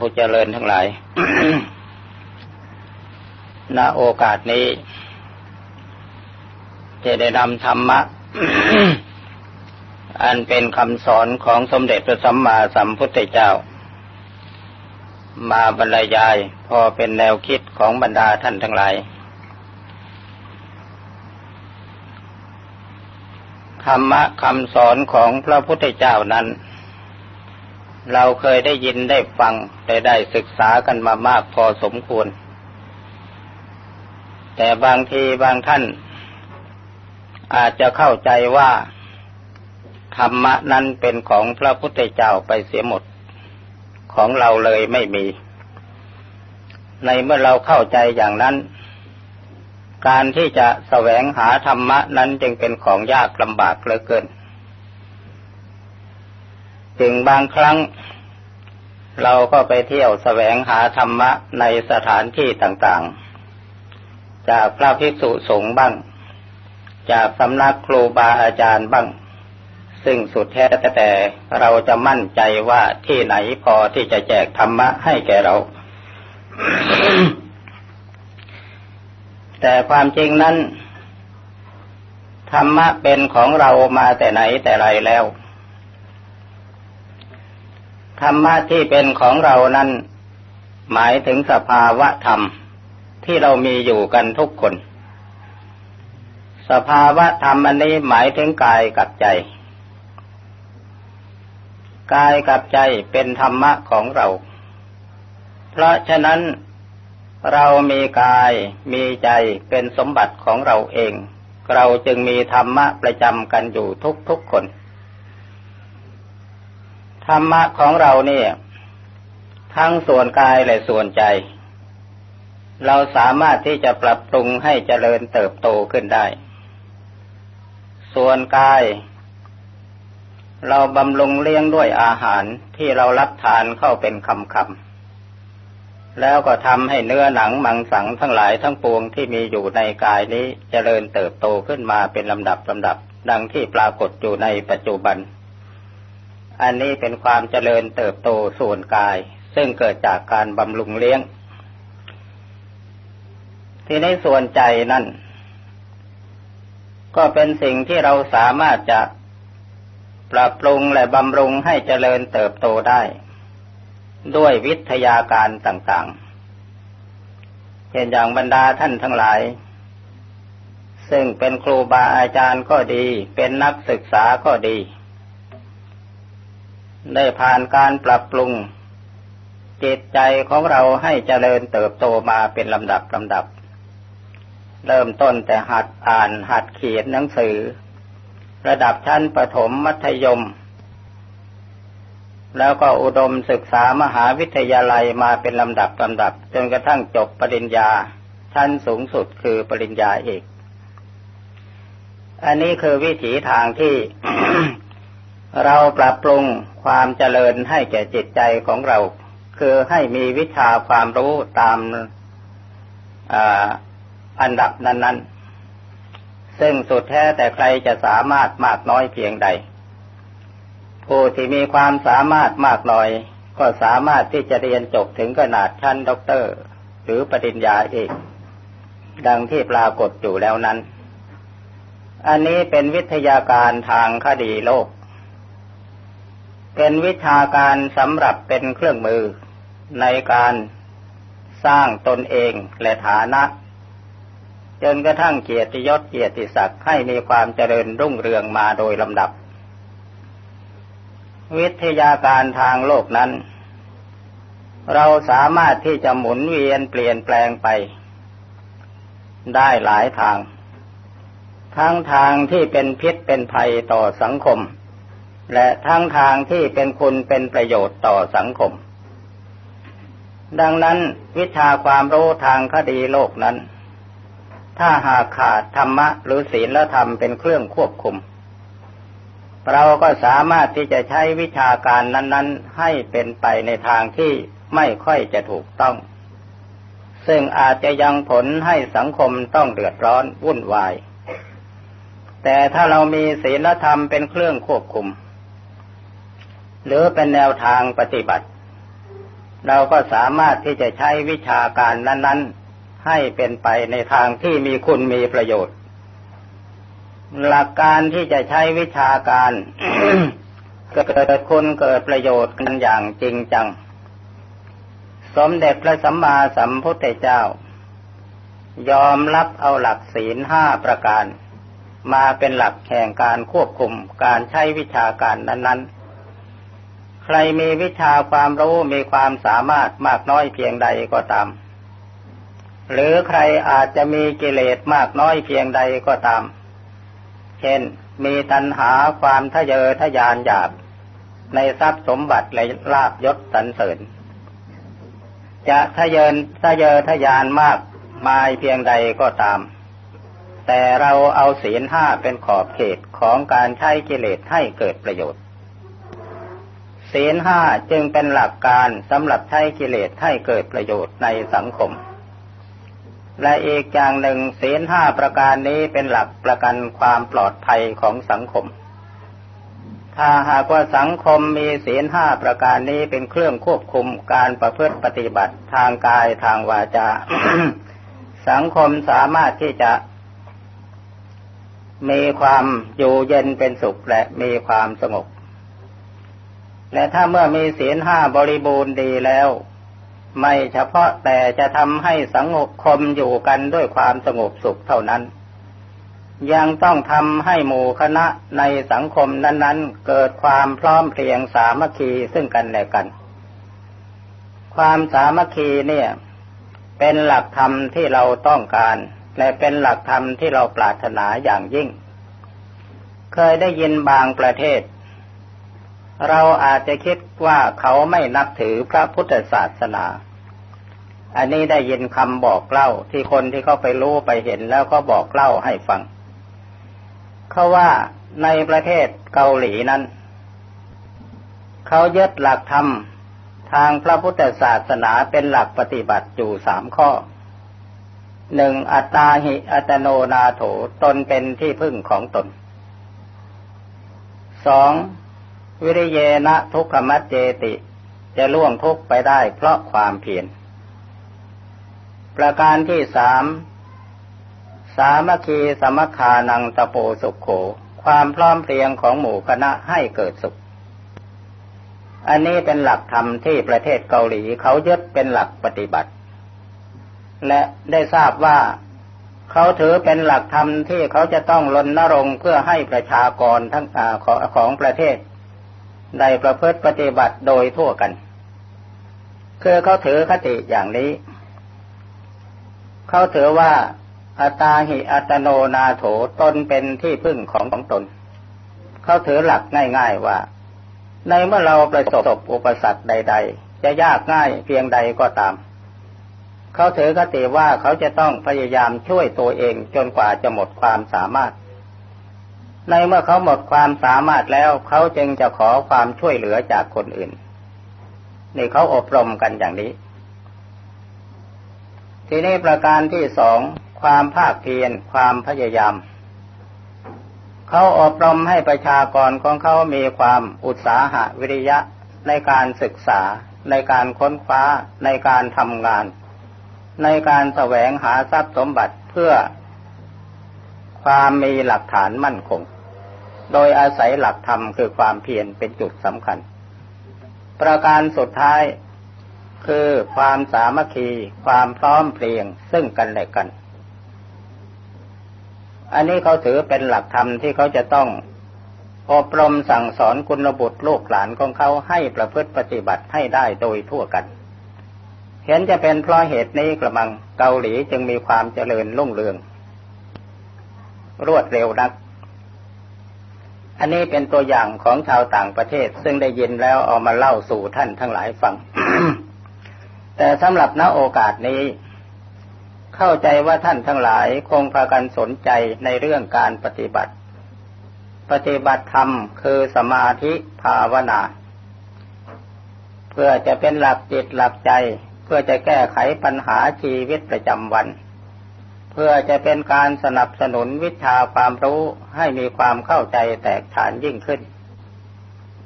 ผู้เจริญทั้งหลาย ณ โอกาสนี้จะได้นำธรรมะ อันเป็นคำสอนของสมเด็จพระสัมมาสัมพุทธเจ้า มาบรรยายพอเป็นแนวคิดของบรรดาท่านทั้งหลายธรรมะคำสอนของพระพุทธเจ้านั้น เราเคยได้ยินได้ฟังได้ได้ศึกษากันมามากพอสมควร แต่บางทีบางท่าน อาจจะเข้าใจว่าธรรมะนั้นเป็นของพระพุทธเจ้าไปเสียหมด ของเราเลยไม่มี ในเมื่อเราเข้าใจอย่างนั้น การที่จะแสวงหาธรรมะนั้นจึงเป็นของยากลำบากเหลือเกิน จึงบางครั้ง เราก็ไปเที่ยวแสวงหาธรรมะในสถานที่ต่างๆ จากพระภิกษุสงฆ์บ้าง จากสำนักครูบาอาจารย์บ้าง ซึ่งสุดแท้แต่เราจะมั่นใจว่าที่ไหนพอที่จะแจกธรรมะให้แก่เรา แต่ความจริงนั้นธรรมะเป็นของเรามาแต่ไหนแต่ไรแล้ว ธรรมะที่เป็นของเรานั้น หมายถึงสภาวะธรรมที่เรามีอยู่กันทุกคน สภาวะธรรมอันนี้หมายถึงกายกับใจ กายกับใจเป็นธรรมะของเรา เพราะฉะนั้นเรามีกายมีใจเป็นสมบัติของเราเอง เราจึงมีธรรมะประจำกันอยู่ทุกๆคน ธรรมะของเราเนี่ย ทั้งส่วนกายและส่วนใจ เราสามารถที่จะปรับปรุงให้เจริญเติบโตขึ้นได้ ส่วนกาย เราบำรุงเลี้ยงด้วยอาหารที่เรารับทานเข้าเป็นคำคำแล้วก็ทำให้เนื้อหนังมังสังทั้งหลายทั้งปวงที่มีอยู่ในกายนี้เจริญเติบโตขึ้นมาเป็นลำดับลำดับ ดังที่ปรากฏอยู่ในปัจจุบัน อันนี้เป็นความเจริญเติบโตส่วนกาย ซึ่งเกิดจากการบำรุงเลี้ยง ที่ในส่วนใจนั่น ก็เป็นสิ่งที่เราสามารถจะปรับปรุงและบำรุงให้เจริญเติบโตได้ ด้วยวิทยาการต่างๆเช่นอย่างบรรดาท่านทั้งหลาย ซึ่งเป็นครูบาอาจารย์ก็ดี เป็นนักศึกษาก็ดี ได้ผ่านการปรับปรุง จิตใจของเราให้เจริญเติบโตมาเป็นลำดับลำดับ เริ่มต้นแต่หัดอ่านหัดเขียนหนังสือ ระดับชั้นประถมมัธยม แล้วก็อุดมศึกษามหาวิทยาลัยมาเป็นลำดับลำดับ จนกระทั่งจบปริญญาชั้นสูงสุดคือปริญญาเอกอันนี้คือวิถีทางที่ เราปรับปรุงความเจริญให้แก่จิตใจของเรา คือให้มีวิชาความรู้ตามอันดับนั้น ๆ ซึ่งสุดแท้แต่ใครจะสามารถมากน้อยเพียงใด ผู้ที่มีความสามารถมากน้อย ก็สามารถที่จะเรียนจบถึงขนาดชั้นด็อกเตอร์ หรือปริญญาเอกดังที่ปรากฏอยู่แล้วนั้น อันนี้เป็นวิทยาการทางคดีโลก เป็นวิชาการสำหรับเป็นเครื่องมือในการสร้างตนเองและฐานะจนกระทั่งเกียรติยศเกียรติศักดิ์ให้มีความเจริญรุ่งเรืองมาโดยลำดับ วิทยาการทางโลกนั้น เราสามารถที่จะหมุนเวียนเปลี่ยนแปลงไป ได้หลายทาง ทั้งทางที่เป็นพิษเป็นภัยต่อสังคม และทั้งทางที่เป็นคุณเป็นประโยชน์ต่อสังคม ดังนั้นวิชาความรู้ทางคดีโลกนั้น ถ้าหากขาดธรรมะหรือศีลและธรรมเป็นเครื่องควบคุม เราก็สามารถที่จะใช้วิชาการนั้น ๆ ให้เป็นไปในทางที่ไม่ค่อยจะถูกต้อง ซึ่งอาจจะยังผลให้สังคมต้องเดือดร้อนวุ่นวาย แต่ถ้าเรามีศีลธรรมเป็นเครื่องควบคุม หรือเป็นแนวทางปฏิบัติ เราก็สามารถที่จะใช้วิชาการนั้น ๆ ให้เป็นไปในทางที่มีคุณมีประโยชน์ หลักการที่จะใช้วิชาการเกิดคุณเกิดประโยชน์กันอย่างจริงจัง สมเด็จพระสัมมาสัมพุทธเจ้า ยอมรับเอาหลักศีลห้าประการ มาเป็นหลักแห่งการควบคุมการใช้วิชาการนั้น ๆ ใครมีวิชาความรู้มีความสามารถมากน้อยเพียงใดก็ตาม หรือใครอาจจะมีกิเลสมากน้อยเพียงใดก็ตาม เช่น มีตัณหาความทะเยอทะยานหยาบในทรัพย์สมบัติและลาบยศสรรเสริญ จะทะเยินทะเยอทะยานมากมายเพียงใดก็ตาม แต่เราเอาศีลห้าเป็นขอบเขตของการใช้กิเลสให้เกิดประโยชน์ ศีลห้าจึงเป็นหลักการสำหรับใช้กิเลสให้เกิดประโยชน์ในสังคม และอีกอย่างหนึ่งศีลห้าประการนี้เป็นหลักประกันความปลอดภัยของสังคม ถ้าหากว่าสังคมมีศีลห้าประการนี้เป็นเครื่องควบคุมการประพฤติปฏิบัติทางกายทางวาจา สังคมสามารถที่จะมีความอยู่เย็นเป็นสุขและมีความสงบ และถ้าเมื่อมีศีลห้าบริบูรณ์ดีแล้ว ไม่เฉพาะแต่จะทำให้สังคมอยู่กันด้วยความสงบสุขเท่านั้น ยังต้องทำให้หมู่คณะในสังคมนั้นๆ เกิดความพร้อมเพรียงสามัคคีซึ่งกันและกัน ความสามัคคีเนี่ย เป็นหลักธรรมที่เราต้องการ และเป็นหลักธรรมที่เราปรารถนาอย่างยิ่ง เคยได้ยินบางประเทศ เราอาจจะคิดว่าเขาไม่นับถือพระพุทธศาสนา อันนี้ได้ยินคำบอกเล่าที่คนที่เขาไปรู้ไปเห็นแล้วก็บอกเล่าให้ฟัง เขาว่าในประเทศเกาหลีนั้น เขายึดหลักธรรมทางพระพุทธศาสนาเป็นหลักปฏิบัติอยู่สามข้อหนึ่งอัตตาหิอัตโนนาโถตนเป็นที่พึ่งของตนสอง วิริเยนะทุกขมัจเจติ จะล่วงทุกไปได้เพราะความเพียร ประการที่สาม สามัคคีสมัคานังตะโปสุขโข ความพร้อมเพรียงของหมู่คณะให้เกิดสุข อันนี้เป็นหลักธรรมที่ประเทศเกาหลีเขายึดเป็นหลักปฏิบัติ และได้ทราบว่าเขาถือเป็นหลักธรรมที่เขาจะต้องลนนรงเพื่อให้ประชากรทั้งอของประเทศ ได้ประพฤติปฏิบัติโดยทั่วกัน คือเขาถือคติอย่างนี้ เขาถือว่าอัตาหิอัตโนนาโถตนเป็นที่พึ่งของของตน เขาถือหลักง่ายๆว่า ในเมื่อเราประสบอุปสรรคใด ๆ จะยากง่ายเพียงใดก็ตาม เขาถือคติว่าเขาจะต้องพยายามช่วยตัวเองจนกว่าจะหมดความสามารถ ในเมื่อเขาหมดความสามารถแล้วเขาจึงจะขอความช่วยเหลือจากคนอื่น นี่เขาอบรมกันอย่างนี้ ทีนี้ประการที่สองความภาคเพียรความพยายาม เขาอบรมให้ประชากรของเขามีความอุตสาหะวิริยะในการศึกษา ในการค้นคว้า ในการทำงาน ในการแสวงหาทรัพย์สมบัติเพื่อความมีหลักฐานมั่นคง โดยอาศัยหลักธรรมคือความเพียรเป็นจุดสำคัญ ประการสุดท้ายคือความสามัคคี ความพร้อมเพรียงซึ่งกันและกัน อันนี้เขาถือเป็นหลักธรรมที่เขาจะต้องอบรมสั่งสอนคุณบุตรลูกหลานของเขาให้ประพฤติปฏิบัติให้ได้โดยทั่วกัน เห็นจะเป็นเพราะเหตุนี้กระมังเกาหลีจึงมีความเจริญรุ่งเรือง รวดเร็วนัก อันนี้เป็นตัวอย่างของชาวต่างประเทศ ซึ่งได้ยินแล้วเอามาเล่าสู่ท่านทั้งหลายฟัง แต่สำหรับณโอกาสนี้ เข้าใจว่าท่านทั้งหลายคงพากันสนใจในเรื่องการปฏิบัติ ปฏิบัติธรรมคือสมาธิภาวนา เพื่อจะเป็นหลักจิตหลักใจ เพื่อจะแก้ไขปัญหาชีวิตประจำวัน พื่อจะเป็นการสนับสนุนวิชาความรู้ให้มีความเข้าใจแตกฉานยิ่งขึ้น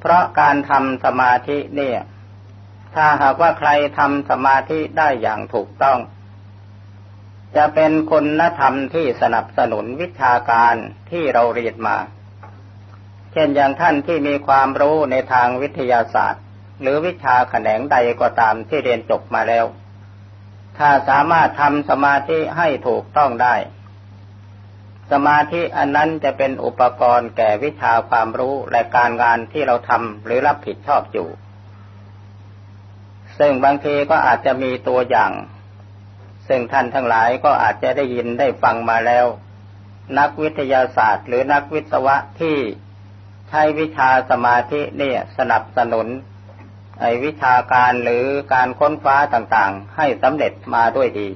เพราะการทำสมาธิเนี่ย ถ้าหากว่าใครทำสมาธิได้อย่างถูกต้อง จะเป็นคุณธรรมที่สนับสนุนวิชาการที่เราเรียนมา เช่นอย่างท่านที่มีความรู้ในทางวิทยาศาสตร์ หรือวิชาแขนงใดก็ตามที่เรียนจบมาแล้ว ถ้าสามารถทำสมาธิให้ถูกต้องได้ สมาธิอันนั้นจะเป็นอุปกรณ์แก่วิชาความรู้และการงานที่เราทำหรือรับผิดชอบอยู่ ซึ่งบางทีก็อาจจะมีตัวอย่าง ซึ่งท่านทั้งหลายก็อาจจะได้ยินได้ฟังมาแล้ว นักวิทยาศาสตร์ หรือนักวิศวะที่ใช้วิชาสมาธิเนี่ยสนับสนุน ไอวิชาการหรือการค้นคว้าต่างๆ ให้สำเร็จมาด้วยดี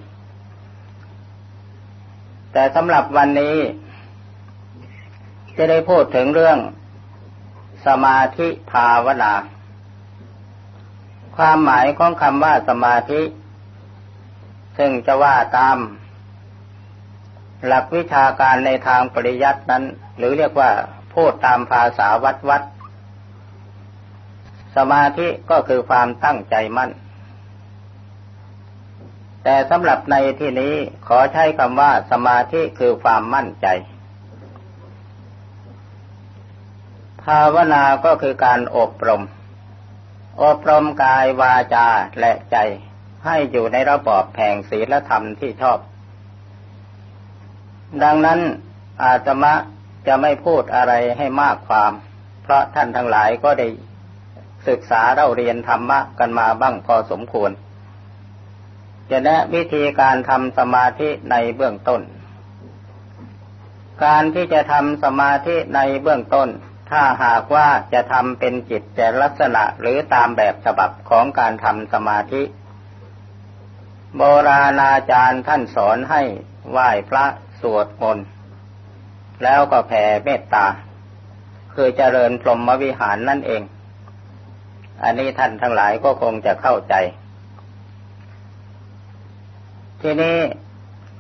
แต่สำหรับวันนี้ จะได้พูดถึงเรื่อง สมาธิภาวนา ความหมายของคำว่าสมาธิ ซึ่งจะว่าตาม หลักวิชาการในทางปริยัตินั้น หรือเรียกว่าพูดตามภาษาวัดวัด สมาธิก็คือความตั้งใจมั่น แต่สำหรับในที่นี้ขอใช้คำว่าสมาธิคือความมั่นใจ ภาวนาก็คือการอบรม อบรมกายวาจาและใจให้อยู่ในระบอบแห่งศีลธรรมที่ชอบ ดังนั้นอาตมะจะไม่พูดอะไรให้มากความ เพราะท่านทั้งหลายก็ได้ ศึกษาเราเรียนธรรมะกันมาบ้างพอสมควรจะแนะวิธีการทำสมาธิในเบื้องต้น การที่จะทำสมาธิในเบื้องต้น ถ้าหากว่าจะทำเป็นจิตแต่ลักษณะหรือตามแบบฉบับของการทำสมาธิ โบราณอาจารย์ท่านสอนให้ไหว้พระสวดมนต์แล้วก็แผ่เมตตา คือเจริญพรหมวิหารนั่นเอง อันนี้ท่านทั้งหลายก็คงจะเข้าใจ ทีนี้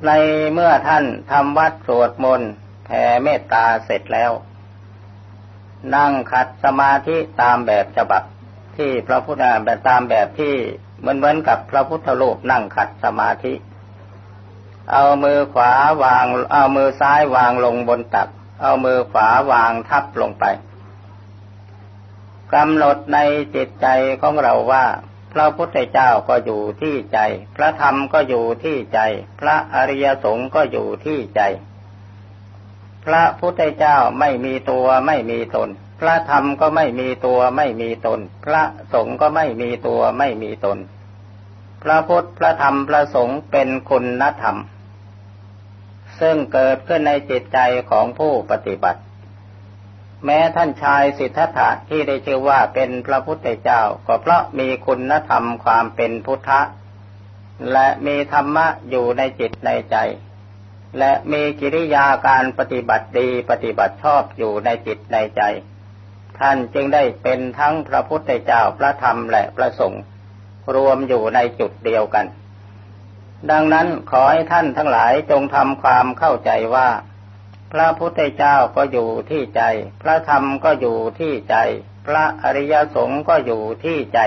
ในเมื่อท่านทำวัดสวดมนต์แผ่เมตตาเสร็จแล้ว นั่งขัดสมาธิตามแบบฉบับที่พระพุทธแบบตามแบบที่เหมือนเหมือนกับพระพุทธรูปนั่งขัดสมาธิ เอามือขวาวาง เอามือซ้ายวางลงบนตัก เอามือขวาวางทับลงไป กำหนดในจิตใจของเราว่า พระพุทธเจ้าก็อยู่ที่ใจ พระธรรมก็อยู่ที่ใจ พระอริยสงฆ์ก็อยู่ที่ใจ พระพุทธเจ้าไม่มีตัวไม่มีตน พระธรรมก็ไม่มีตัวไม่มีตน พระสงฆ์ก็ไม่มีตัวไม่มีตน พระพุทธพระธรรมพระสงฆ์เป็นคุณธรรม ซึ่งเกิดขึ้นในจิตใจของผู้ปฏิบัติ แม้ท่านชายสิทธัตถะที่ได้ชื่อว่าเป็นพระพุทธเจ้า ก็เพราะมีคุณธรรมความเป็นพุทธะ และมีธรรมะอยู่ในจิตในใจ และมีกิริยาการปฏิบัติดีปฏิบัติชอบอยู่ในจิตในใจ ท่านจึงได้เป็นทั้งพระพุทธเจ้าพระธรรมและพระสงฆ์รวมอยู่ในจุดเดียวกัน ดังนั้นขอให้ท่านทั้งหลายจงทำความเข้าใจว่า ระพุทธเจ้าก็อยู่ที่ใจ พระธรรมก็อยู่ที่ใจ พระอริยสงฆ์ก็อยู่ที่ใจ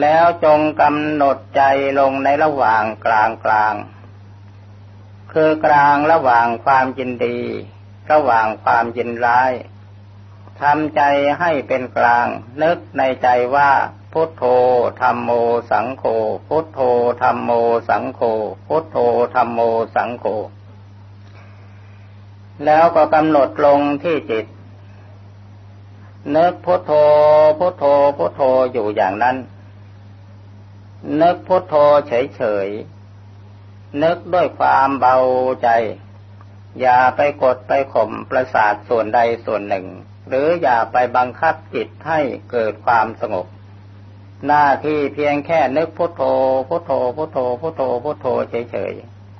แล้วจงกำหนดใจลงในระหว่างกลางกลาง คือกลางระหว่างความยินดี ระหว่างความยินร้ายทำใจให้เป็นกลาง นึกในใจว่าพุทโธธรรมโมสังโฆ พุทโธธรรมโมสังโฆ พุทโธธรรมโมสังโฆ แล้วก็กำหนดลงที่จิต นึกพุทโธพุทโธพุทโธอยู่อย่างนั้น นึกพุทโธเฉยๆ นึกด้วยความเบาใจ อย่าไปกดไปข่มประสาทส่วนใดส่วนหนึ่ง หรืออย่าไปบังคับจิตให้เกิดความสงบ หน้าที่เพียงแค่นึกพุทโธพุทโธพุทโธพุทโธพุทโธเฉย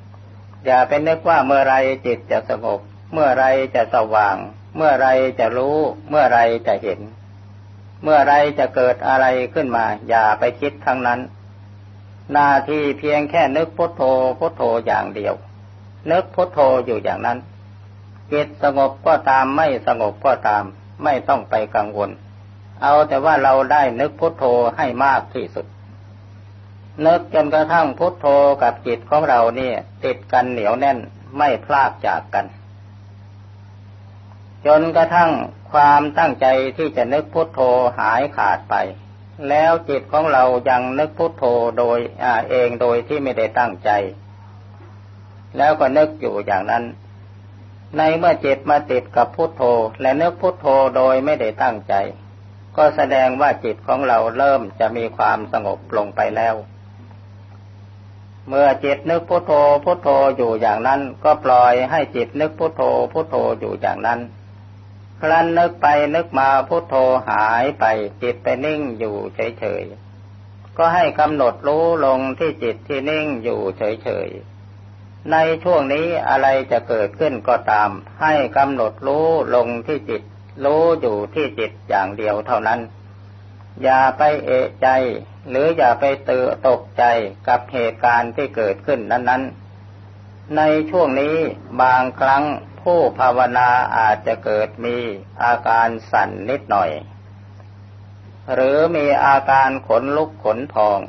ๆ อย่าไปนึกว่าเมื่อไรจิตจะสงบ เมื่อไรจะสว่าง เมื่อไรจะรู้ เมื่อไรจะเห็น เมื่อไรจะเกิดอะไรขึ้นมา อย่าไปคิดทั้งนั้น หน้าที่เพียงแค่นึกพุทโธพุทโธอย่างเดียว นึกพุทโธอยู่อย่างนั้นจิตสงบก็ตามไม่สงบก็ตาม ไม่ต้องไปกังวล เอาแต่ว่าเราได้นึกพุทโธให้มากที่สุด นึกจนกระทั่งพุทโธกับจิตของเราเนี่ย ติดกันเหนียวแน่นไม่พลากจากกัน จนกระทั่งความตั้งใจที่จะนึกพุทโธหายขาดไป แล้วจิตของเรายังนึกพุทโธโดยอเองโดยที่ไม่ได้ตั้งใจ แล้วก็นึกอยู่อย่างนั้น ในเมื่อจิตมาติดกับพุทโธ และนึกพุทโธโดยไม่ได้ตั้งใจ ก็แสดงว่าจิตของเราเริ่มจะมีความสงบลงไปแล้ว เมื่อจิตนึกพุทโธพุทโธอยู่อย่างนั้น ก็ปล่อยให้จิตนึกพุทโธพุทโธอยู่อย่างนั้น ครั้นนึกไปนึกมาพุทโธหายไปจิตไปนิ่งอยู่เฉยๆ ก็ให้กำหนดรู้ลงที่จิตที่นิ่งอยู่เฉยๆ ในช่วงนี้อะไรจะเกิดขึ้นก็ตาม ให้กำหนดรู้ลงที่จิต รู้อยู่ที่จิตอย่างเดียวเท่านั้น อย่าไปเอะใจ หรืออย่าไปตื่นตกใจกับเหตุการณ์ที่เกิดขึ้นนั้นๆ ในช่วงนี้บางครั้ง ผู้ภาวนาอาจจะเกิดมีอาการสั่นนิดหน่อย หรือมีอาการขนลุกขนพอง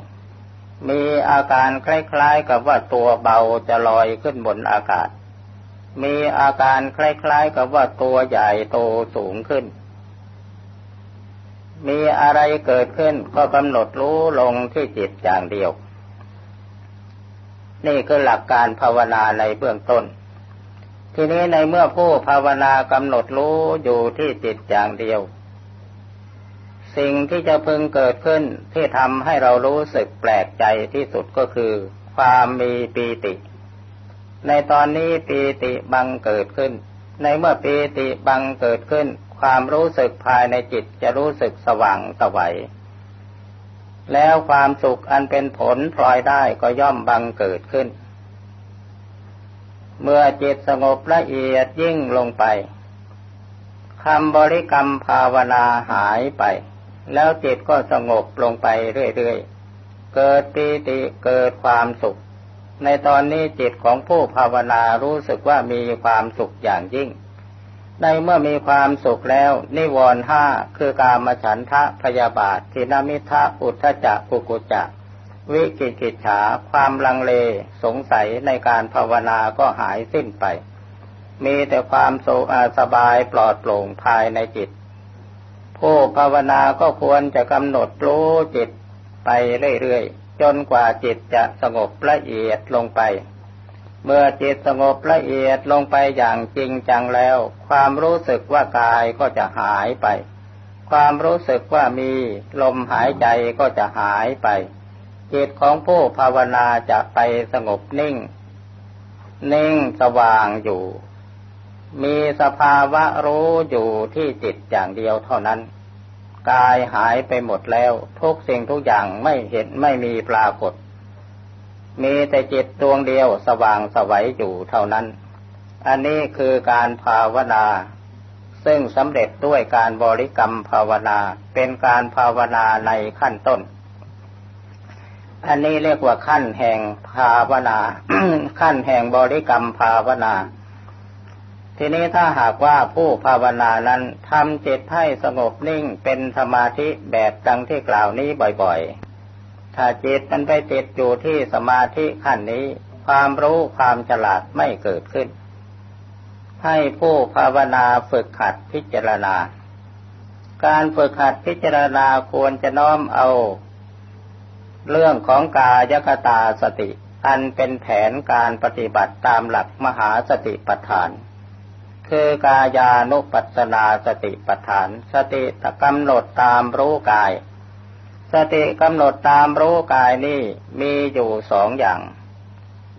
มีอาการคล้ายๆกับว่าตัวเบาจะลอยขึ้นบนอากาศ มีอาการคล้ายๆกับว่าตัวใหญ่โตสูงขึ้น มีอะไรเกิดขึ้นก็กำหนดรู้ลงที่จิตอย่างเดียว นี่คือหลักการภาวนาในเบื้องต้น ทีนี้ในเมื่อผู้ภาวนากำหนดรู้อยู่ที่จิตอย่างเดียว สิ่งที่จะพึงเกิดขึ้นที่ทำให้เรารู้สึกแปลกใจที่สุดก็คือ ความมีปีติ ในตอนนี้ปีติบังเกิดขึ้น ในเมื่อปีติบังเกิดขึ้น ความรู้สึกภายในจิตจะรู้สึกสว่างสวัยแล้วความสุขอันเป็นผลพลอยได้ก็ย่อมบังเกิดขึ้น เมื่อจิตสงบละเอียดยิ่งลงไปคำบริกรรมภาวนาหายไป แล้วจิตก็สงบลงไปเรื่อยๆ เกิดปีติเกิดความสุข ในตอนนี้จิตของผู้ภาวนารู้สึกว่ามีความสุขอย่างยิ่ง ในเมื่อมีความสุขแล้ว นิวรณ์ห้าคือกามฉันทะพยาบาททินามิทะอุทธจักกุกุจัก วิกิกิจฉาความลังเลสงสัยในการภาวนาก็หายสิ้นไป มีแต่ความโสบายปลอดโปร่งภายในจิต ผู้ภาวนาก็ควรจะกำหนดรู้จิตไปเรื่อยๆ จนกว่าจิตจะสงบละเอียดลงไป เมื่อจิตสงบละเอียดลงไปอย่างจริงจังแล้ว ความรู้สึกว่ากายก็จะหายไป ความรู้สึกว่ามีลมหายใจก็จะหายไป จิตของผู้ภาวนาจะไปสงบนิ่ง นิ่งสว่างอยู่ มีสภาวะรู้อยู่ที่จิตอย่างเดียวเท่านั้น กายหายไปหมดแล้ว ทุกสิ่งทุกอย่างไม่เห็นไม่มีปรากฏ มีแต่จิตดวงเดียวสว่างสวัยอยู่เท่านั้น อันนี้คือการภาวนาซึ่งสำเร็จด้วยการบริกรรมภาวนาเป็นการภาวนาในขั้นต้น อันนี้เรียกว่าขั้นแห่งภาวนา ขั้นแห่งบริกรรมภาวนา ทีนี้ถ้าหากว่าผู้ภาวนานั้นทำจิตให้สงบนิ่งเป็นสมาธิแบบดังที่กล่าวนี้บ่อยๆ ถ้าจิตมันไปติดอยู่ที่สมาธิขั้นนี้ ความรู้ความฉลาดไม่เกิดขึ้น ให้ผู้ภาวนาฝึกขัดพิจารณา การฝึกขัดพิจารณาควรจะน้อมเอา เรื่องของกายกตาสติ อันเป็นแผนการปฏิบัติตามหลักมหาสติปัฏฐาน คือกายานุปัสนาสติปัฏฐาน สติกำหนดตามรู้กาย สติกำหนดตามรู้กายนี่มีอยู่สองอย่าง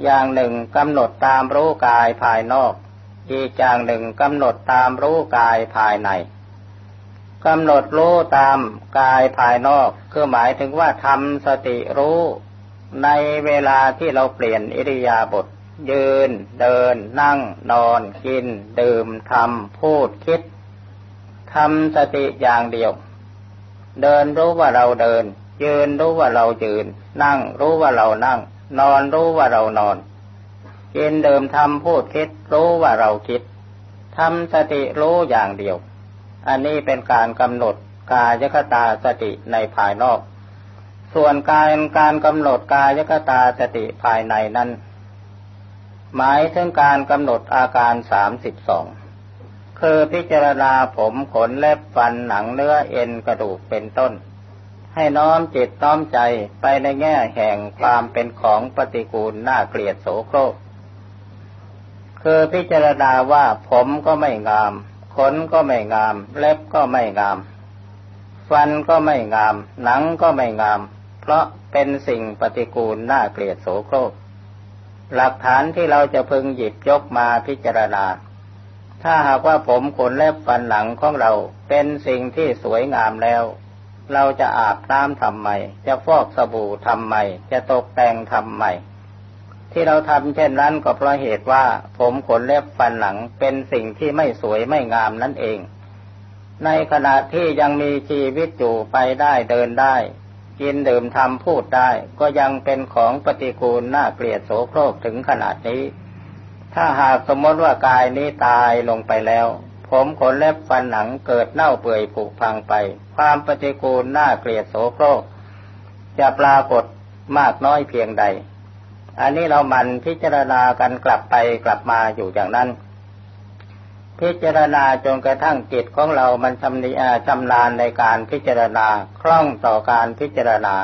อย่างหนึ่งกำหนดตามรู้กายภายนอก อีกอย่างหนึ่งกำหนดตามรู้กายภายใน กำหนดรู้ตามกายภายนอกคือหมายถึงว่าทำสติรู้ในเวลาที่เราเปลี่ยนอิริยาบถยืน เดิน นั่ง นอน กิน ดื่มทำพูดคิดทำสติอย่างเดียว เดินรู้ว่าเราเดิน ยืนรู้ว่าเรายืน นั่งรู้ว่าเรานั่ง นอนรู้ว่าเรานอน กินดื่มทำพูดคิดรู้ว่าเราคิดทำสติรู้อย่างเดียว อันนี้เป็นการกำหนดกายคตาสติในภายนอก ส่วนการการกำหนดกายคตาสติภายในนั้น หมายถึงการกำหนดอาการสามสิบสองคือพิจารณาผมขนเล็บฟันหนังเนื้อเอ็นกระดูกเป็นต้น ให้น้อมจิตน้อมใจไปในแง่แห่งความเป็นของปฏิกูลน่าเกลียดโสโครกคือพิจารณาว่าผมก็ไม่งาม ขนก็ไม่งาม เล็บก็ไม่งาม ฟันก็ไม่งาม หนังก็ไม่งาม เพราะเป็นสิ่งปฏิกูลน่าเกลียดโสโครก หลักฐานที่เราจะพึงหยิบยกมาพิจารณา ถ้าหากว่าผมขนเล็บฟันหนังของเราเป็นสิ่งที่สวยงามแล้ว เราจะอาบน้ำทำไม จะฟอกสบู่ทำไม จะตกแต่งทำไม ที่เราทำเช่นนั้นก็เพราะเหตุว่า ผมขนเล็บฟันหลังเป็นสิ่งที่ไม่สวยไม่งามนั่นเอง ในขณะที่ยังมีชีวิตอยู่ไปได้เดินได้ กินดื่มทำพูดได้ ก็ยังเป็นของปฏิกูลน่าเกลียดโสโครกถึงขนาดนี้ ถ้าหากสมมติว่ากายนี้ตายลงไปแล้ว ผมขนเล็บฟันหนังเกิดเน่าเปื่อยผุพังไป ความปฏิกูลน่าเกลียดโสโครกจะปรากฏมากน้อยเพียงใด อันนี้เรามันพิจารณากันกลับไปกลับมาอยู่อย่างนั้น พิจารณาจนกระทั่งจิตของเรามันชำนิชำนาญในการพิจารณาคล่องต่อการพิจารณา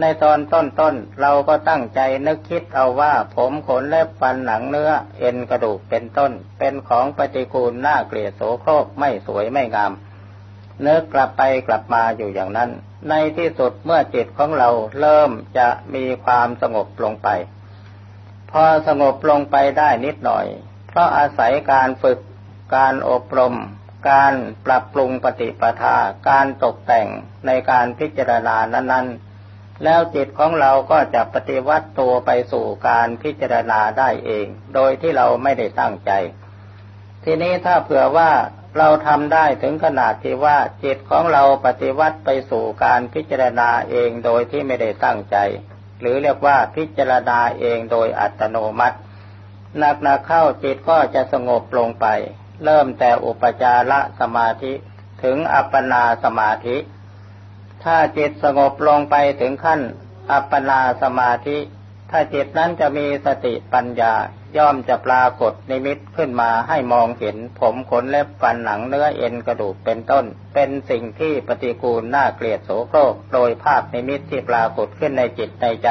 ในตอนต้นๆเราก็ตั้งใจนึกคิดเอาว่า ผมขนเล็บฟันหนังเนื้อ เอ็นกระดูกเป็นต้น เป็นของปฏิกูลน่าเกลียดโสโครกไม่สวยไม่งามเนึกกลับไปกลับมาอยู่อย่างนั้น ในที่สุดเมื่อจิตของเราเริ่มจะมีความสงบลงไป พอสงบลงไปได้นิดหน่อย เพราะอาศัยการฝึกการอบรม การปรับปรุงปฏิปทา การตกแต่งในการพิจารณานั้นๆ แล้วจิตของเราก็จะปฏิวัติตัวไปสู่การพิจารณาได้เอง โดยที่เราไม่ได้ตั้งใจ ทีนี้ถ้าเผื่อว่า เราทำได้ถึงขนาดที่ว่าจิตของเราปฏิวัติไปสู่การพิจารณาเองโดยที่ไม่ได้ตั้งใจ หรือเรียกว่าพิจารณาเองโดยอัตโนมัติหนักเข้าจิตก็จะสงบลงไป เริ่มแต่อุปจารสมาธิถึงอัปปนาสมาธิ ถ้าจิตสงบลงไปถึงขั้นอัปปนาสมาธิ ถ้าจิตนั้นจะมีสติปัญญา ย่อมจะปรากฏนิมิตขึ้นมาให้มองเห็น ผมขนเล็บฟันหนังเนื้อเอ็นกระดูกเป็นต้น เป็นสิ่งที่ปฏิกูลน่าเกลียดโสโครกโดยภาพนิมิตที่ปรากฏขึ้นในจิตในใจ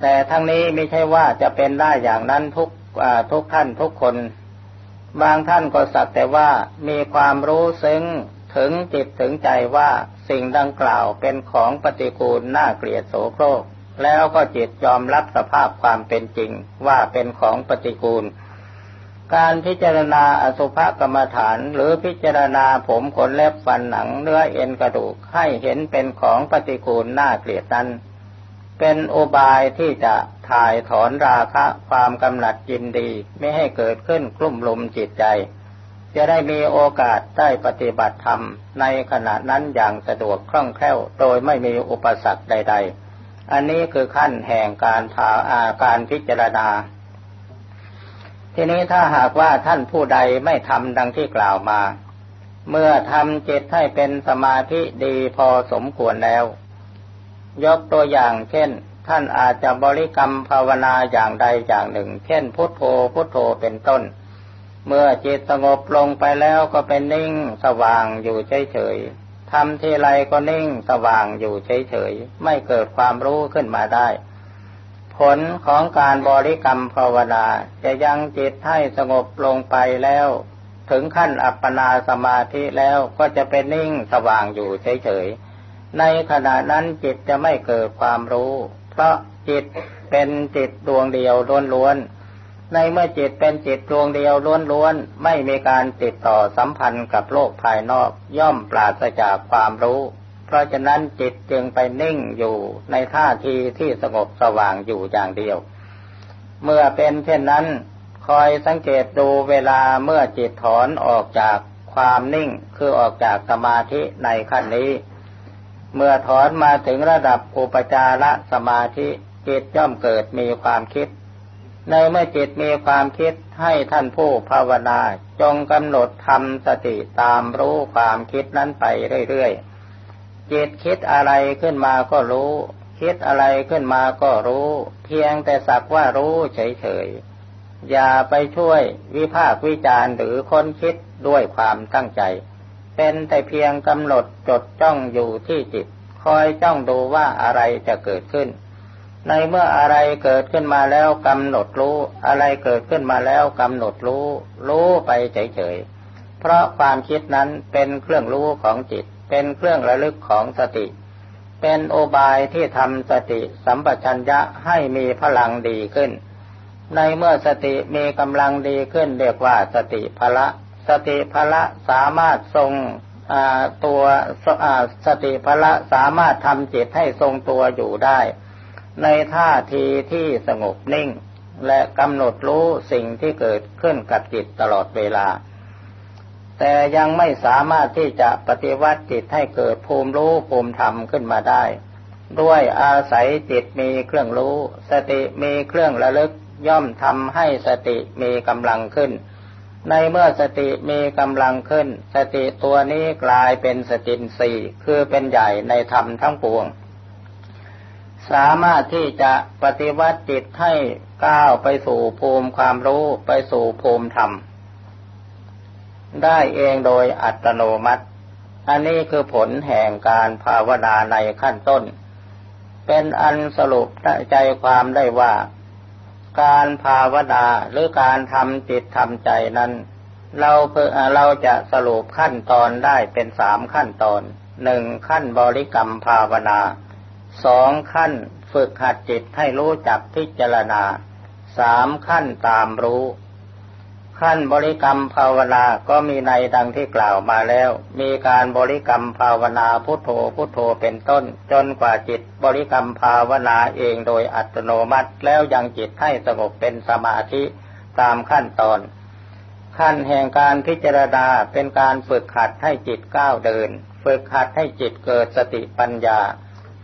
แต่ทั้งนี้ไม่ใช่ว่าจะเป็นได้อย่างนั้นทุกทุกท่านทุกคน บางท่านก็สักแต่ว่ามีความรู้ซึ้งถึงจิตถึงใจว่าสิ่งดังกล่าวเป็นของปฏิกูลน่าเกลียดโสโครก แล้วก็จิตยอมรับสภาพความเป็นจริงว่าเป็นของปฏิกูล การพิจารณาอสุภกรรมฐานหรือพิจารณาผมขนเล็บฟันหนังเนื้อเอ็นกระดูกให้เห็นเป็นของปฏิกูลน่าเกลียดนั้น เป็นโอบายที่จะถ่ายถอนราคะความกำหนัดยินดีไม่ให้เกิดขึ้นกลุ่มลุมจิตใจ จะได้มีโอกาสได้ปฏิบัติธรรมในขณะนั้นอย่างสะดวกคล่องแคล่วโดยไม่มีอุปสรรคใด ๆ อันนี้คือขั้นแห่งการถาอาการพิจารณา ทีนี้ถ้าหากว่าท่านผู้ใดไม่ทำดังที่กล่าวมา เมื่อทำจิตให้เป็นสมาธิดีพอสมควรแล้ว ยกตัวอย่างเช่น ท่านอาจจะบริกรรมภาวนาอย่างใดอย่างหนึ่ง เช่น พุทโธพุทโธเป็นต้น เมื่อจิตสงบลงไปแล้วก็เป็นนิ่งสว่างอยู่เฉย ทำทีไรก็นิ่งสว่างอยู่เฉยๆ ไม่เกิดความรู้ขึ้นมาได้ ผลของการบริกรรมภาวนาจะยังจิตให้สงบลงไปแล้ว ถึงขั้นอัปปนาสมาธิแล้วก็จะเป็นนิ่งสว่างอยู่เฉยๆ ในขณะนั้นจิตจะไม่เกิดความรู้ เพราะจิตเป็นจิตดวงเดียวล้วนๆ ในเมื่อจิตเป็นจิตดวงเดียวล้วนๆ ไม่มีการติดต่อสัมพันธ์กับโลกภายนอกย่อมปราศจากความรู้ เพราะฉะนั้นจิตจึงไปนิ่งอยู่ในท่าทีที่สงบสว่างอยู่อย่างเดียว เมื่อเป็นเช่นนั้น คอยสังเกตดูเวลาเมื่อจิตถอนออกจากความนิ่งคือออกจากสมาธิในขั้นนี้ เมื่อถอนมาถึงระดับอุปจารสมาธิจิตย่อมเกิดมีความคิด ในเมื่อจิตมีความคิดให้ท่านผู้ภาวนาจงกำหนดทำสติตามรู้ความคิดนั้นไปเรื่อยๆ จิตคิดอะไรขึ้นมาก็รู้ คิดอะไรขึ้นมาก็รู้ เพียงแต่สักว่ารู้เฉยๆ อย่าไปช่วยวิพากวิจารณ์หรือค้นคิดด้วยความตั้งใจ เป็นแต่เพียงกำหนดจดจ้องอยู่ที่จิต คอยจ้องดูว่าอะไรจะเกิดขึ้น ในเมื่ออะไรเกิดขึ้นมาแล้วกำหนดรู้ อะไรเกิดขึ้นมาแล้วกำหนดรู้ รู้ไปเฉยๆเพราะความคิดนั้นเป็นเครื่องรู้ของจิต เป็นเครื่องระลึกของสติ เป็นโอบายที่ทำสติสัมปชัญญะให้มีพลังดีขึ้น ในเมื่อสติมีกำลังดีขึ้น เรียกว่าสติพละ สติพละสามารถทรงตัวสติพละสามารถทำจิตให้ทรงตัวอยู่ได้ ในท่าทีที่สงบนิ่ง และกำหนดรู้สิ่งที่เกิดขึ้นกับจิตตลอดเวลา แต่ยังไม่สามารถที่จะปฏิวัติจิตให้เกิดภูมิรู้ภูมิธรรมขึ้นมาได้ ด้วยอาศัยจิตมีเครื่องรู้ สติมีเครื่องระลึกย่อมทำให้สติมีกำลังขึ้น ในเมื่อสติมีกำลังขึ้น สติตัวนี้กลายเป็นสตินสี่คือเป็นใหญ่ในธรรมทั้งปวง สามารถที่จะปฏิวัติจิตให้ก้าวไปสู่ภูมิความรู้ไปสู่ภูมิธรรม ได้เองโดยอัตโนมัติ อันนี้คือผลแห่งการภาวนาในขั้นต้น เป็นอันสรุปใจความได้ว่า การภาวนาหรือการทำจิตทำใจนั้น เราเพื่อเราจะสรุปขั้นตอนได้เป็นสามขั้นตอนหนึ่งขั้นบริกรรมภาวนา สองขั้นฝึกหัดจิตให้รู้จักพิจารณาสามขั้นตามรู้ ขั้นบริกรรมภาวนาก็มีในดังที่กล่าวมาแล้ว มีการบริกรรมภาวนาพุทโธพุทโธเป็นต้น จนกว่าจิตบริกรรมภาวนาเองโดยอัตโนมัติแล้วยังจิตให้สงบเป็นสมาธิตามขั้นตอน ขั้นแห่งการพิจารณาเป็นการฝึกหัดให้จิตก้าวเดิน ฝึกหัดให้จิตเกิดสติปัญญา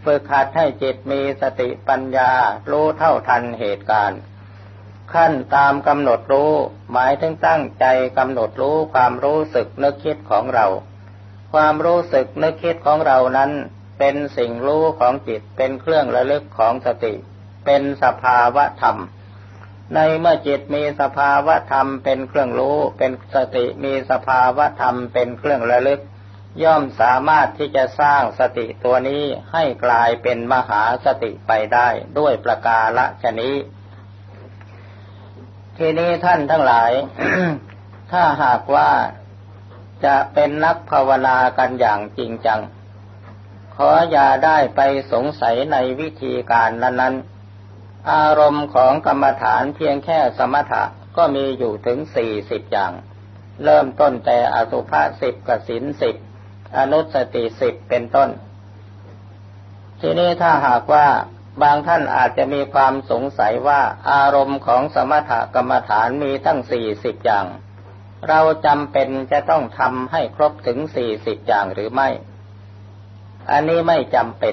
ฝึกหัดให้จิตมีสติปัญญา รู้เท่าทันเหตุการณ์ ขั้นตามกำหนดรู้ หมายถึงตั้งใจกำหนดรู้ความรู้สึกนึกคิดของเรา ความรู้สึกนึกคิดของเรานั้น เป็นสิ่งรู้ของจิตเป็นเครื่องระลึกของสติ เป็นสภาวะธรรม ในเมื่อจิตมีสภาวะธรรมเป็นเครื่องรู้ เป็นสติมีสภาวะธรรมเป็นเครื่องระลึก ย่อมสามารถที่จะสร้างสติตัวนี้ให้กลายเป็นมหาสติไปได้ด้วยประกาละชนี้ ทีนี้ท่านทั้งหลาย ถ้าหากว่าจะเป็นนักภาวนากันอย่างจริงจัง ขออย่าได้ไปสงสัยในวิธีการนั้นๆ อารมณ์ของกรรมฐานเพียงแค่สมถะก็มีอยู่ถึงสี่สิบอย่าง เริ่มต้นแต่อสุภะสิบกสินสิบ อนุสติสิบเป็นต้น ทีนี้ถ้าหากว่าบางท่านอาจจะมีความสงสัยว่าอารมณ์ของสมถกรรมฐานมีทั้งสี่สิบอย่าง เราจำเป็นจะต้องทำให้ครบถึงสี่สิบอย่างหรือไม่ อันนี้ไม่จำเป็น